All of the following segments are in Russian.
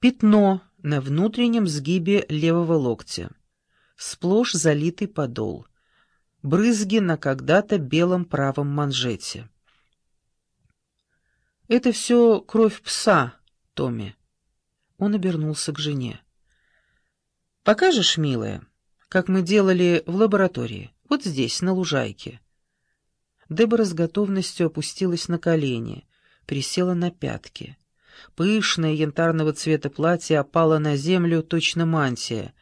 Пятно на внутреннем сгибе левого локтя. Сплошь залитый подол. Брызги на когда-то белом правом манжете. «Это все кровь пса, Томми». Он обернулся к жене. «Покажешь, милая, как мы делали в лаборатории, вот здесь, на лужайке?» Дебора с готовностью опустилась на колени, присела на пятки. Пышное янтарного цвета платье опало на землю, точно мантия.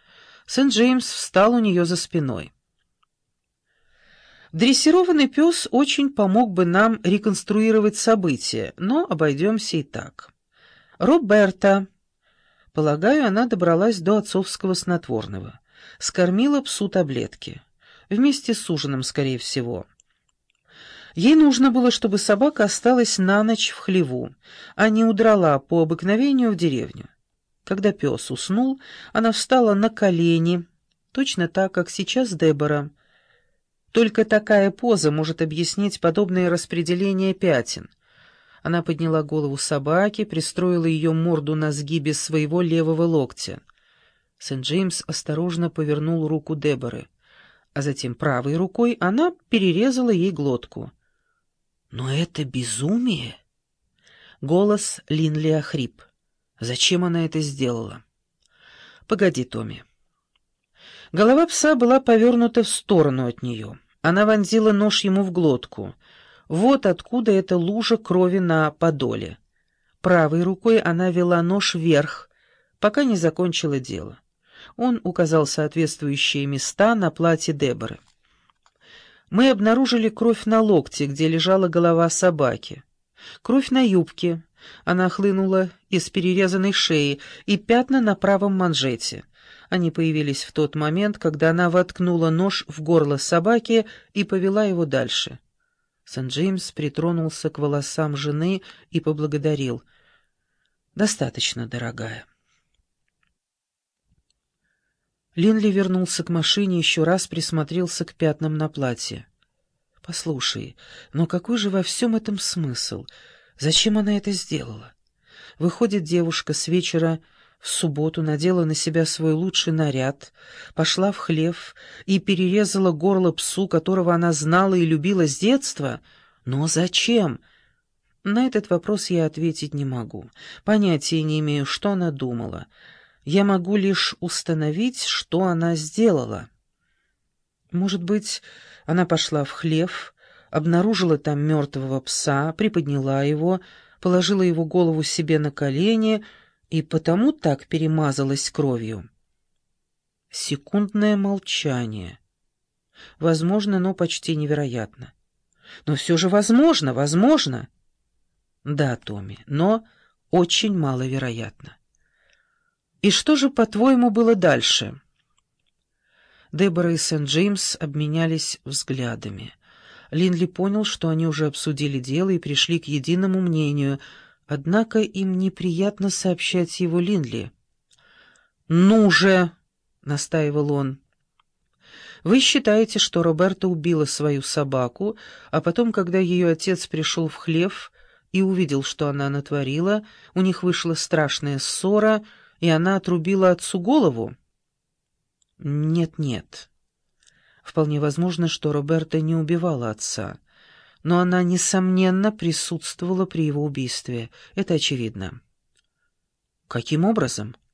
Сент-Джеймс встал у нее за спиной. Дрессированный пес очень помог бы нам реконструировать события, но обойдемся и так. Роберта. Полагаю, она добралась до отцовского снотворного. Скормила псу таблетки. Вместе с ужином, скорее всего. Ей нужно было, чтобы собака осталась на ночь в хлеву, а не удрала по обыкновению в деревню. Когда пес уснул, она встала на колени, точно так, как сейчас Дебора. Только такая поза может объяснить подобное распределение пятен. Она подняла голову собаки, пристроила ее морду на сгибе своего левого локтя. Сент-Джеймс осторожно повернул руку Деборы, а затем правой рукой она перерезала ей глотку. Но это безумие. Голос Линли охрип. Зачем она это сделала? Погоди, Томми. Голова пса была повернута в сторону от нее. Она вонзила нож ему в глотку. Вот откуда эта лужа крови на подоле. Правой рукой она вела нож вверх, пока не закончила дело. Он указал соответствующие места на платье Деборы. Мы обнаружили кровь на локте, где лежала голова собаки. Кровь на юбке. Она хлынула из перерезанной шеи и пятна на правом манжете. Они появились в тот момент, когда она воткнула нож в горло собаки и повела его дальше. Сент-Джеймс притронулся к волосам жены и поблагодарил. «Достаточно, дорогая». Линли вернулся к машине, еще раз присмотрелся к пятнам на платье. «Послушай, но какой же во всем этом смысл? Зачем она это сделала? Выходит девушка с вечера в субботу, надела на себя свой лучший наряд, пошла в хлев и перерезала горло псу, которого она знала и любила с детства? Но зачем?» На этот вопрос я ответить не могу. Понятия не имею, что она думала». Я могу лишь установить, что она сделала. Может быть, она пошла в хлев, обнаружила там мертвого пса, приподняла его, положила его голову себе на колени и потому так перемазалась кровью. Секундное молчание. Возможно, но почти невероятно. Но все же возможно, возможно. Да, Томми, но очень маловероятно. «И что же, по-твоему, было дальше?» Дебора и Сент-Джеймс обменялись взглядами. Линли понял, что они уже обсудили дело и пришли к единому мнению, однако им неприятно сообщать его Линли. «Ну же!» — настаивал он. «Вы считаете, что Роберта убила свою собаку, а потом, когда ее отец пришел в хлев и увидел, что она натворила, у них вышла страшная ссора — и она отрубила отцу голову? Нет-нет. Вполне возможно, что Роберта не убивала отца, но она, несомненно, присутствовала при его убийстве. Это очевидно. Каким образом? —